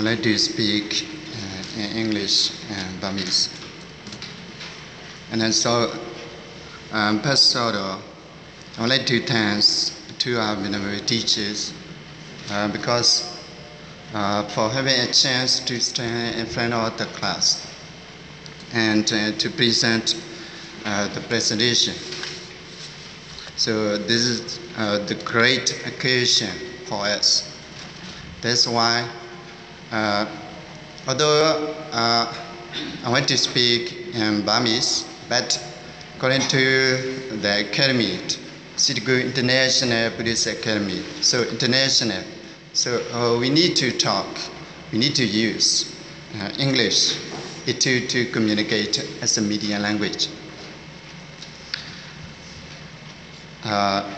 I'd like to speak uh, in English and Burmese. And then so, um, first of all, I would like to thank to our Vietnamese teachers uh, because uh, for having a chance to stand in front of the class and uh, to present uh, the presentation. So this is uh, the great occasion for us. That's why, uh, although uh, I want to speak in Burmese, but according to the academy, Sitagu International Buddhist Academy, so international, so uh, we need to talk, we need to use uh, English to, to communicate as a media language. Uh,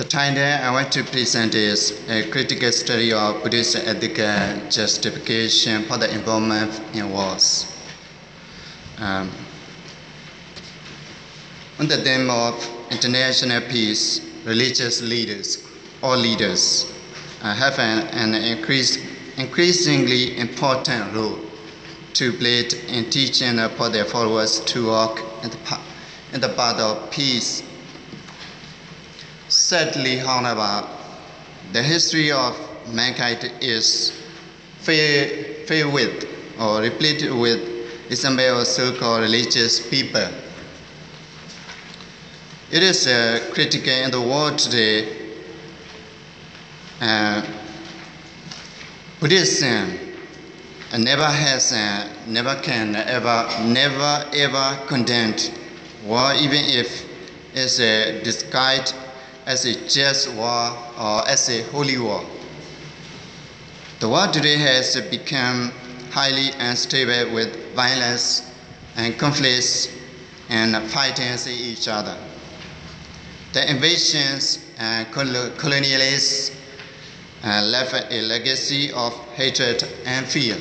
the title I want to present is a critical study of Buddhist ethical justification for the involvement in wars. Um, on the theme of international peace, religious leaders, all leaders, uh, have an, an increasingly important role to play in teaching for their followers to walk in the, path, in the path of peace. Sadly, however, the history of mankind is filled, with or replete with examples of so-called religious people. It is uh, critical in the world today uh, Buddhism uh, never has, uh, never can, ever, never ever condemned war, even if it's uh, described as a just war or as a holy war. The world today has become highly unstable with violence and conflicts and fighting each other. The invasions and colonialists uh, left a legacy of hatred and fear.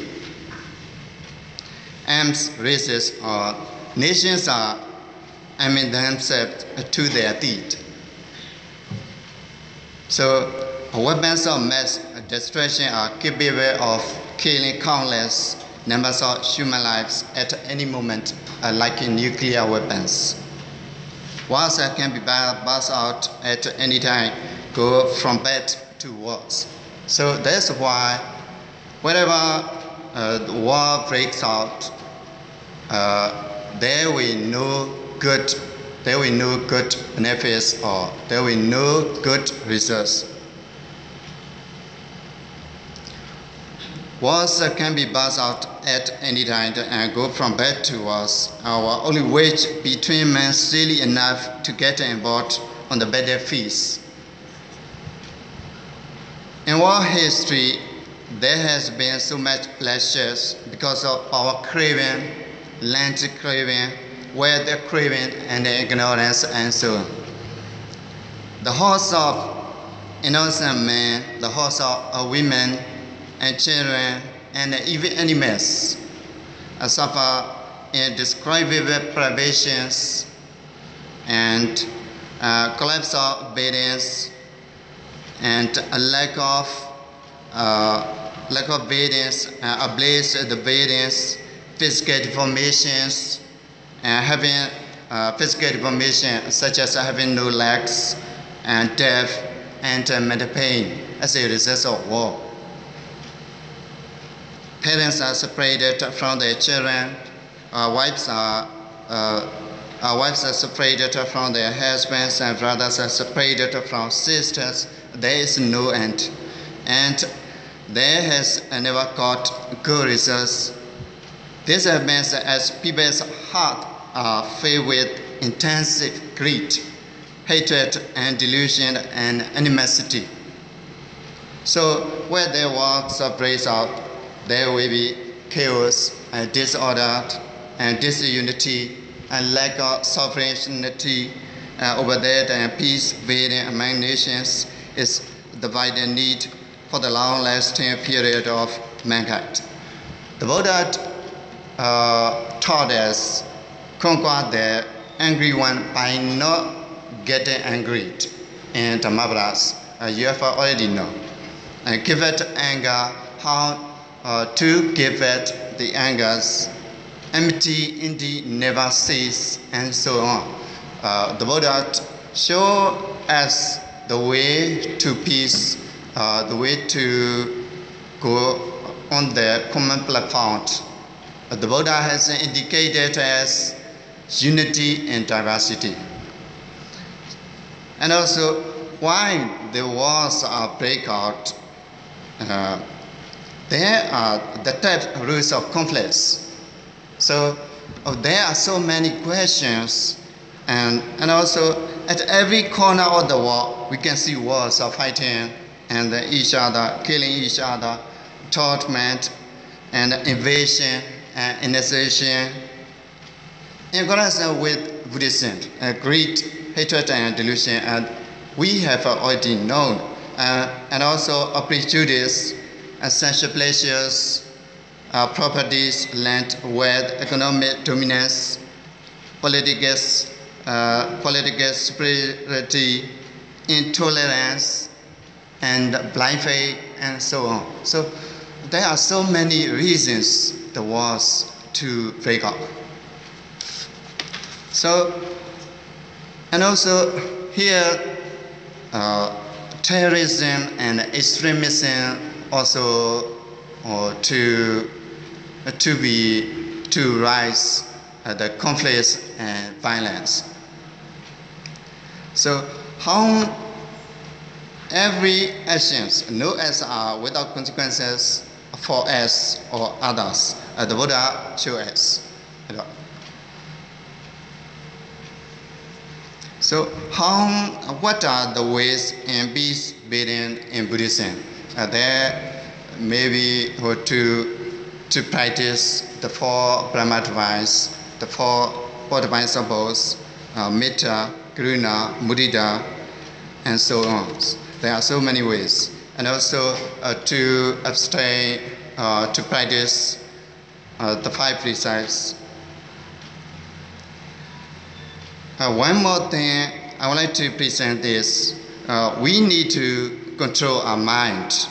Arms, races, or nations are aiming themselves to their deed. So, weapons of mass destruction are capable of killing countless numbers of human lives at any moment, uh, like nuclear weapons. Wars can be burst out at any time, go from bad to worse. So that's why whenever uh, the war breaks out, uh, there will no good, there will no good benefits or there will no good results. Wars can be buzzed out at any time and go from bad to worse. Our only wage between men silly enough to get involved on the battlefields. In war history, there has been so much pleasure because of our craving, land craving, weather craving, and the ignorance, and so on. The horse of innocent men, the horse of women and children, and even animals suffer indescribable privations and uh, collapse of buildings and a lack of uh, lack of buildings, uh, the buildings, physical deformations, and having uh, physical deformation such as having no legs, and death, and uh, mental pain as a result of war. Parents are separated from their children. Uh, wives are uh, our wives are separated from their husbands, and brothers are separated from sisters. There is no end. And there has never got good results. This happens as people's heart are filled with intensive greed, hatred, and delusion and animosity. So where there was a breaks out, there will be chaos and disorder and disunity and lack of sovereignty uh, over that and peace building among nations is the vital need for the long-lasting period of mankind. The Buddha uh, taught us conquer the angry one by not getting angry. And Dhammapadas, uh, you have already know. And give it anger how uh, to give it the angers, empty indeed never cease, and so on. Uh, the Buddha show us the way to peace, uh, the way to go on the common platform. Uh, the Buddha has indicated as unity and diversity. And also, why there was a breakout, uh, there are the type of rules of conflicts. So oh, there are so many questions, and, and also at every corner of the world, we can see wars are fighting and each other, killing each other, torment, and invasion and initiation. In comparison with Buddhism, a great hatred and delusion, and we have already known, uh, and also a prejudice, essential pleasures, uh, properties, land, wealth, economic dominance, political, uh, political superiority, intolerance, and blind faith, and so on. So there are so many reasons the wars to break up. So, and also here, uh, terrorism and extremism also uh, to uh, to be to rise uh, the conflicts and violence. So how every actions, no as are without consequences for us or others, uh, the Buddha show us. You know. So how, what are the ways in peace building in Buddhism? Uh, there maybe to, to practice the four Brahmaviharas, the four Bodhisattvas, uh, Metta, Karuna, Mudita, and so on. There are so many ways. And also uh, to abstain, uh, to practice uh, the five precepts Uh, one more thing I would like to present this. uh, we need to control our mind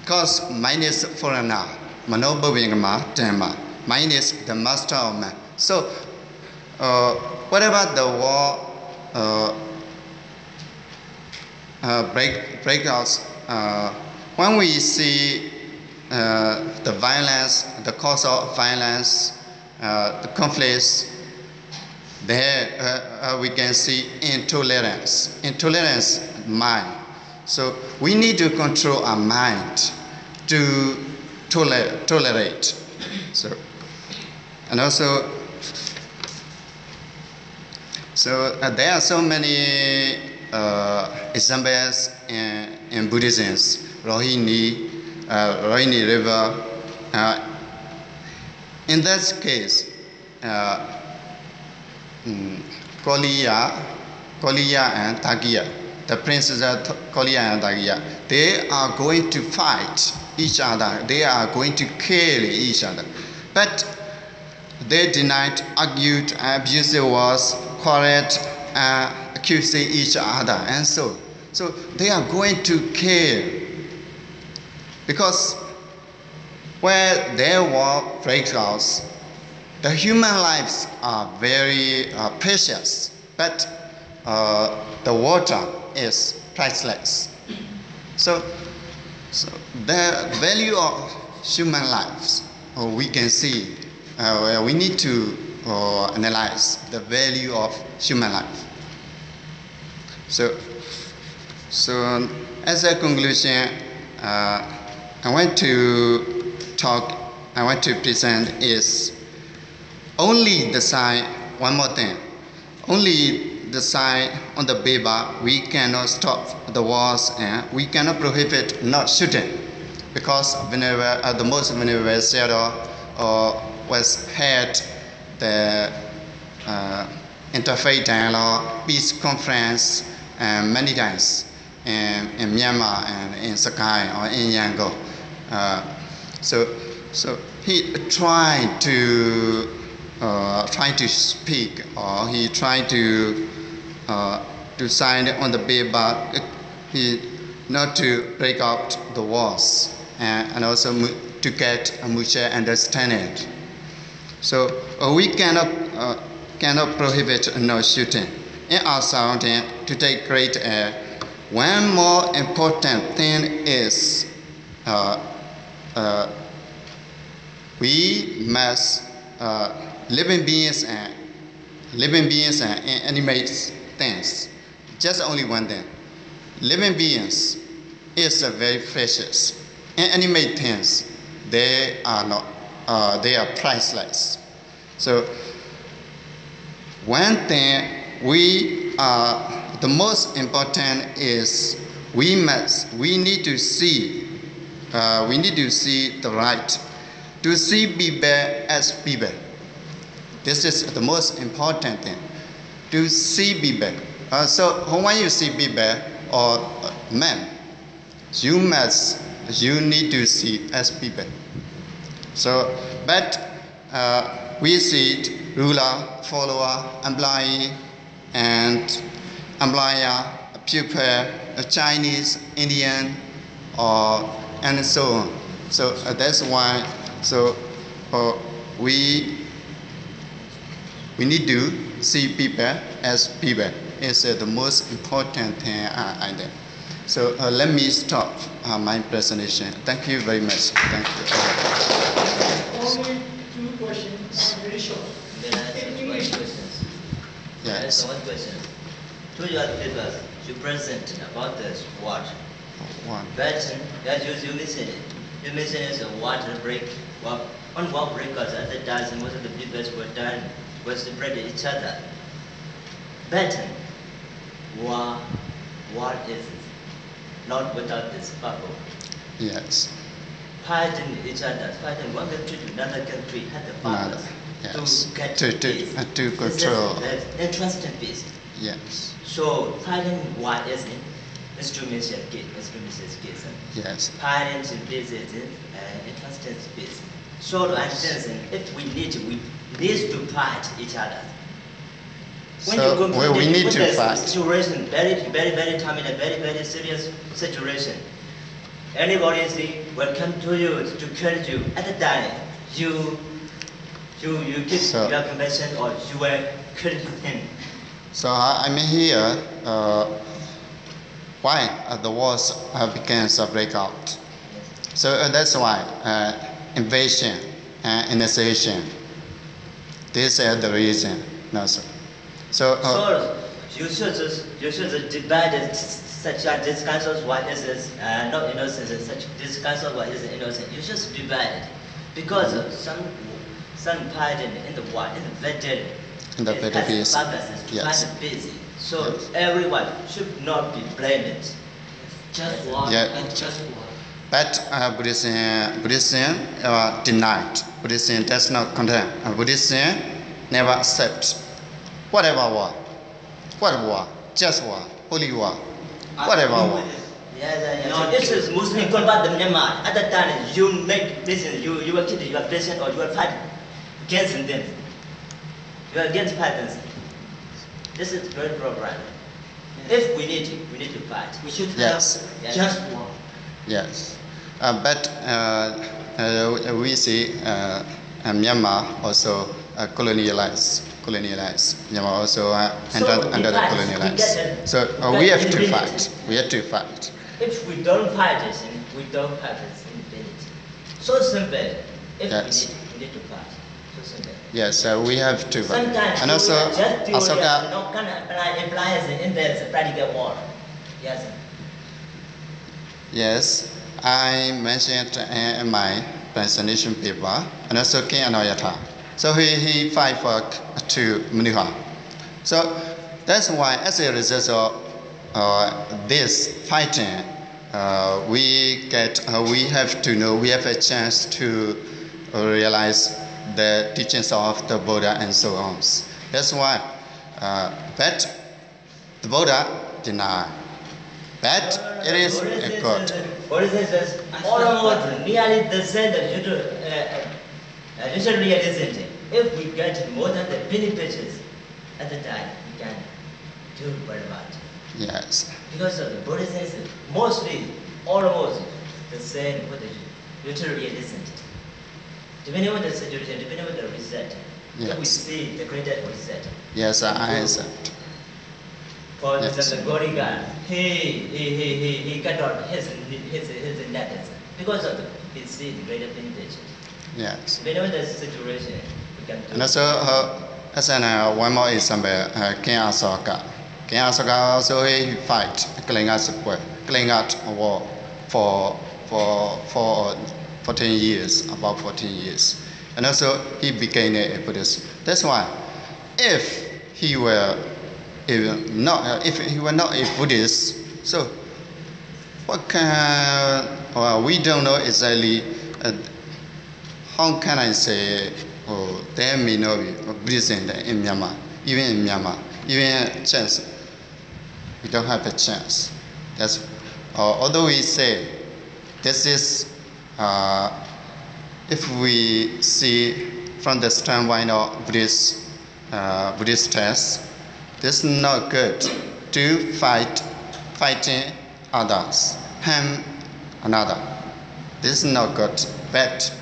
because mind is foreigner, manopubbangama dhamma. Mind is the master of man. So, uh, whatever the war uh, uh, break, breakouts, uh, when we see the violence, the cause of violence, the conflicts, there uh, uh, we can see intolerance. Intolerance, mind. So we need to control our mind to toler- tolerate. So, and also, so uh, there are so many uh, examples in, in Buddhism. Rohini, uh, Rohini River. Uh, in that case, um, Koliya, Koliya and Sakiya, the princes of Koliya and Sakiya, they are going to fight each other. They are going to kill each other. But they denied, argued, abusive words, quarreled, uh, accusing each other, and so. So they are going to kill because where there were breakouts, the human lives are very uh, precious, but uh, the water is priceless. So, so the value of human lives, uh, we can see, uh, we need to uh, analyze the value of human life. So, so as a conclusion, uh, I want to talk, I want to present is only the sign, one more thing, only the sign on the paper, we cannot stop the wars and we cannot prohibit not shooting because whenever uh, the most whenever shadow uh, was had the uh, interfaith dialogue, peace conference, and many times in, in Myanmar and in Sagaing or in Yangon. Uh, so, so he tried to uh, trying to speak or he tried to uh, to sign on the paper he not to break up the walls and, and also to get a mutual understanding. So uh, we cannot, uh, cannot prohibit no shooting. In our surrounding, to take great care, one more important thing is uh, uh, we must uh, living beings and living beings and animate things. Just only one thing. Living beings is very precious. And animate things, they are not. Uh, they are priceless. So one thing we are the most important is we must we need to see uh, we need to see the right to see people as people. This is the most important thing. To see people. Uh, so when you see people or uh, men, you must you need to see as people. So, but uh, we see it, ruler, follower, employee, and employer, pupil, a Chinese, Indian, or and so on. So uh, that's why. So uh, we we need to see people as people. It's uh, the most important thing uh, I think. So uh, let me stop uh, my presentation. Thank you very much. Thank you. Only two questions, very short. May I ask In one English. questions? Yes. one question? To your papers, you present about this water. One. But as you, you mentioned it, you mentioned it's a water break. Well, on war breakers at the time, most of the people were done, was spread each other. But war, war is not without this purpose. Yes. Fighting each other, fighting one country to another country had the purpose yes. to get To- to- peace. uh, to This is control. the interest in peace. Yes. So fighting war is in instrumental case, instrumental case. Yes. Fighting is uh, interest in peace. So to understand, if we need we need to fight each other. When So, you go well, we need to fight. Situation very, very, very time in a very, very serious situation. Anybody say, welcome to you to kill you at the time, you, you, you give So- your confession or you were killing him. So I- I'm here. Uh, why uh, the wars uh, began to break out? So uh, that's why uh, invasion and initiation. These are the reason. No, sir. So uh, So you should just, you should just divide it such as this of what is this, uh, not innocent, and such this of what is innocent. You just divide it because of some some part in, the war in the veteran. In the better peace. Yes. find. So Yes. everyone should not be blamed. Just one Yeah. and just one. But uh, Buddhism, Buddhism uh, denied. Buddhism does not condemn. Uh, Buddhism never accepts whatever war, what war, just war, holy war, whatever war. Yes, yes, yes. This is Muslim combat the Myanmar. At that time, you make business, you, you are killed, you are president or you are fighting against them. You are against patterns. This is very program. If we need to, we need to fight. We should Yes. have Yes. just one. Yes, but uh, uh, we see uh, uh, Myanmar also uh, colonialized. Colonialized. Myanmar also uh, So under, under the colonialized. So uh, We have to fight. We have to fight. If we don't fight it, we don't fight it independent. So simple. If Yes. we need, we need to fight. So simple. Yes, uh, we have to fight. Sometimes And also, just theory, Asoka, no can apply implies in the practical war. Yes. yes, I mentioned in my presentation paper, and also King Anawrahta. So he, he fight for to Manuha. So that's why, as a result of uh, this fighting, uh, we get uh, we have to know we have a chance to realize the teachings of the Buddha and so on. That's why, uh, but the Buddha deny. But it is a good. What is this? Almost nearly the same as you do, uh, uh, usual realism. If we get more than the benefits at the time, we can do very much. Yes. Because of the Buddhism is mostly, almost the same what they literally isn't. Depending on the situation, depending on the result, we Yes. see the greater result. Yes, I accept. For Yes. example, bodyguard, he, he, he, he, he cut out his, his, his letters because of the, he see the greater benefit. Yes. Depending on the situation, we can do. And also, uh, as an, uh, one more example, uh, King Asoka. King Asoka also he fight clean Kalinga war, Kalinga war for for for 14 years, about 14 years, and also he became a Buddhist. That's why, if he were if not uh, if he were not a Buddhist, so what can well, we don't know exactly. Uh, how can I say, oh, there may not be Buddhism in Myanmar, even in Myanmar, even chance, we don't have a chance. That's, uh, although we say this is, uh, if we see from the standpoint of Buddhist, uh, Buddhist text, this is not good to fight, fighting others, harm another. This is not good, but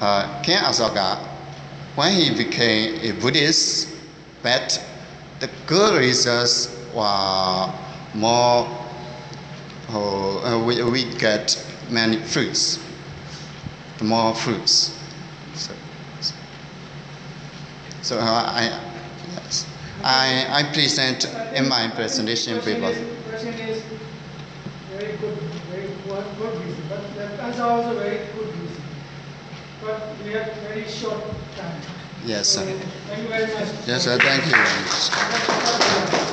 uh, King Asoka, when he became a Buddhist, but the good results were more, oh, uh, we, we get many fruits, more fruits. So, so uh, I, I, I present in my presentation paper. very good, very good, good reason, but that is also very good reason. But we have very short time. Yes, sir. Thank you very much. Yes, sir, thank you.